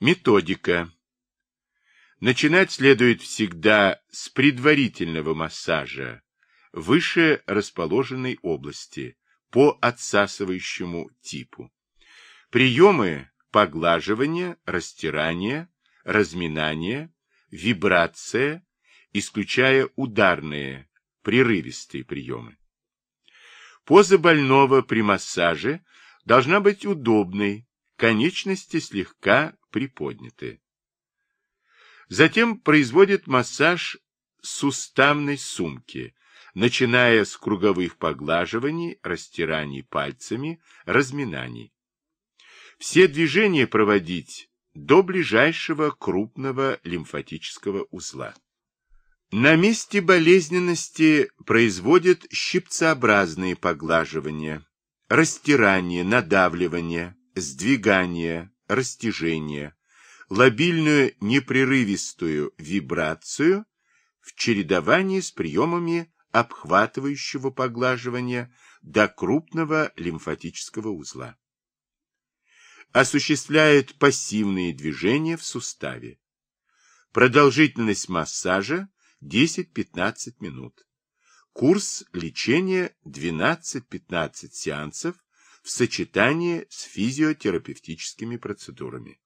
Методика. Начинать следует всегда с предварительного массажа выше расположенной области по отсасывающему типу. Приемы поглаживания, растирания, разминания, вибрация, исключая ударные, прерывистые приемы. Поза больного при массаже должна быть удобной, конечности слегка приподняты. Затем производит массаж суставной сумки, начиная с круговых поглаживаний, растираний пальцами, разминаний. Все движения проводить до ближайшего крупного лимфатического узла. На месте болезненности производят щипцеобразные поглаживания, растирание, надавливание, сдвигание, растяжение, лобильную непрерывистую вибрацию в чередовании с приемами обхватывающего поглаживания до крупного лимфатического узла. Осуществляет пассивные движения в суставе. Продолжительность массажа 10-15 минут. Курс лечения 12-15 сеансов в сочетании с физиотерапевтическими процедурами.